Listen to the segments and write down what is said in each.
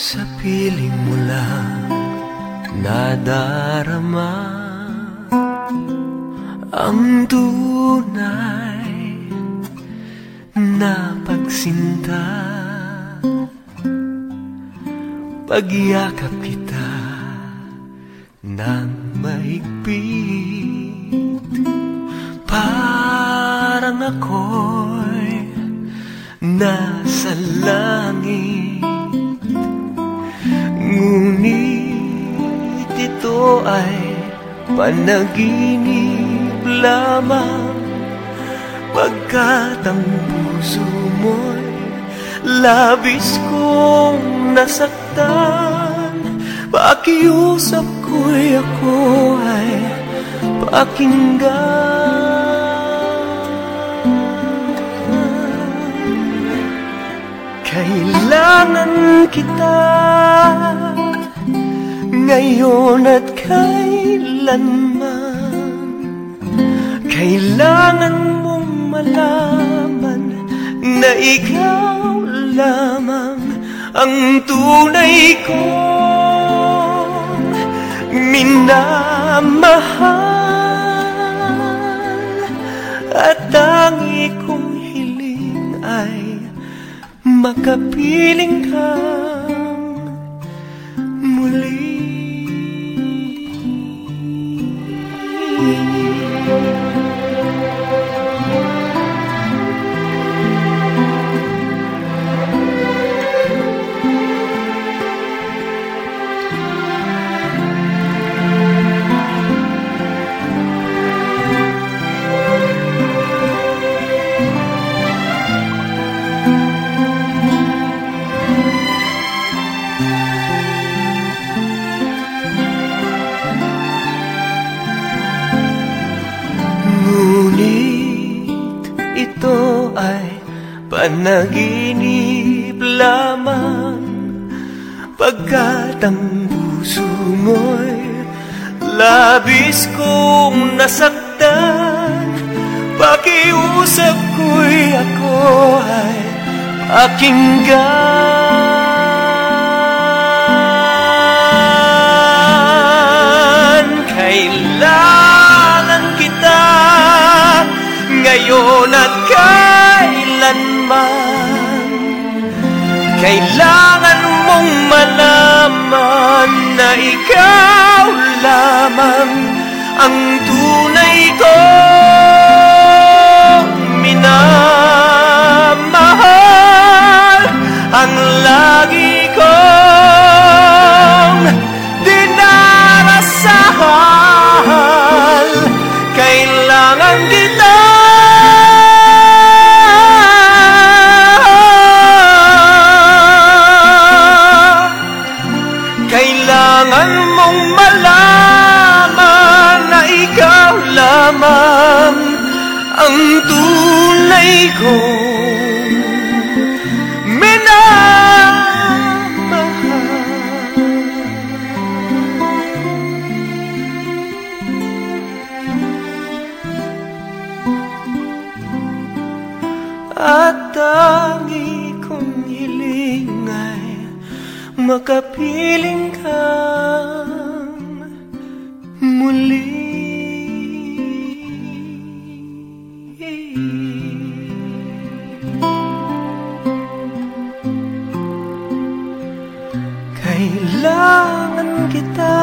Sa piling mo lang nadarama Ang tunay na pagsinta. Pagyakap kita ng mahigpit. Parang ako'y nasa langit Ngunit ito ay panaginip lamang. Pagkat ang puso mo'y labis kong nasaktan Pakiusap ko'y ako ay pakinggan Kailangan kita ngayon at kailanman. Kailangan mong malaman na ikaw lamang ang tunay kong minamahal makapiling kang panaginip lamang Pagkat ang puso mo'y labis kong nasaktan. Pakiusap ko'y ako ay pakinggan Kailangan mong malaman na ikaw lamang ang tunay kong ang tunay kong minamahal. At tangi kong hiling ay makapiling kang muli Kailangan kita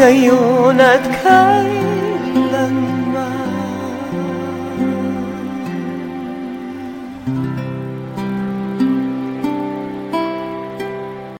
ngayon at kailanman